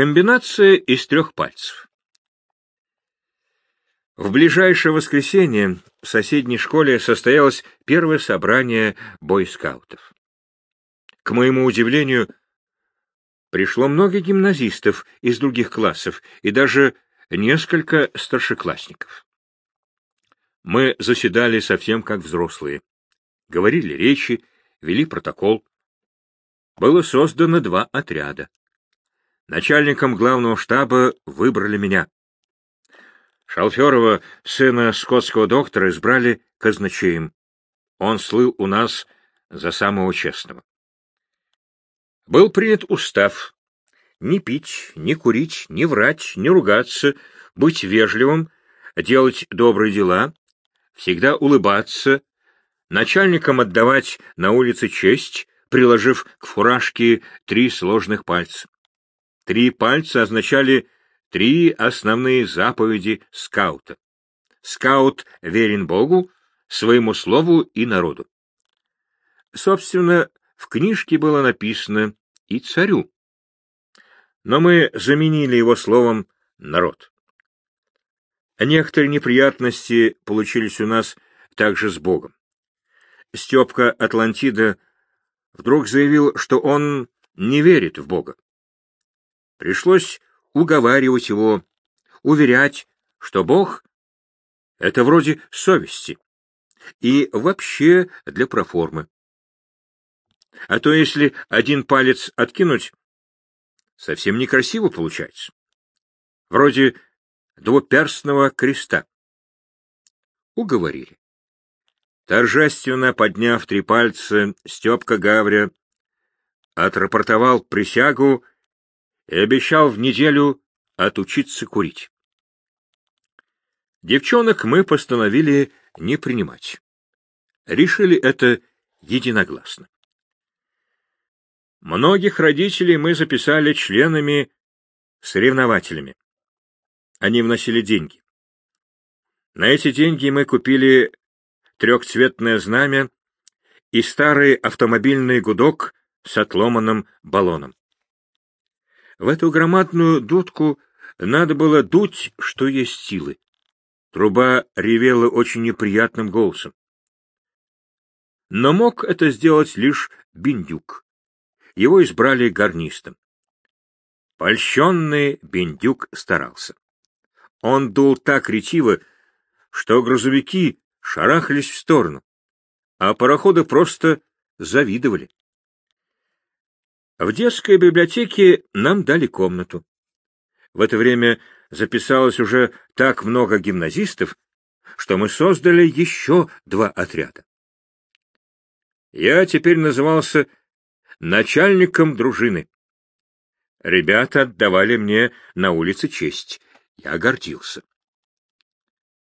Комбинация из трех пальцев. В ближайшее воскресенье в соседней школе состоялось первое собрание бойскаутов. К моему удивлению, пришло много гимназистов из других классов и даже несколько старшеклассников. Мы заседали совсем как взрослые, говорили речи, вели протокол. Было создано два отряда. Начальником главного штаба выбрали меня. Шалферова, сына скотского доктора, избрали казначеем. Он слыл у нас за самого честного. Был принят устав не пить, не курить, не врать, не ругаться, быть вежливым, делать добрые дела, всегда улыбаться, начальникам отдавать на улице честь, приложив к фуражке три сложных пальца. Три пальца означали три основные заповеди скаута. Скаут верен Богу, своему слову и народу. Собственно, в книжке было написано и царю. Но мы заменили его словом «народ». Некоторые неприятности получились у нас также с Богом. Степка Атлантида вдруг заявил, что он не верит в Бога. Пришлось уговаривать его, уверять, что Бог — это вроде совести и вообще для проформы. А то если один палец откинуть, совсем некрасиво получается. Вроде двуперстного креста. Уговорили. Торжественно подняв три пальца, Степка Гавря отрапортовал присягу и обещал в неделю отучиться курить. Девчонок мы постановили не принимать. Решили это единогласно. Многих родителей мы записали членами-соревнователями. Они вносили деньги. На эти деньги мы купили трехцветное знамя и старый автомобильный гудок с отломанным баллоном. В эту громадную дудку надо было дуть, что есть силы. Труба ревела очень неприятным голосом. Но мог это сделать лишь Биндюк его избрали гарнистом. Польщенный Бендюк старался. Он дул так ретиво, что грузовики шарахались в сторону, а пароходы просто завидовали. В детской библиотеке нам дали комнату. В это время записалось уже так много гимназистов, что мы создали еще два отряда. Я теперь назывался начальником дружины. Ребята отдавали мне на улице честь. Я гордился.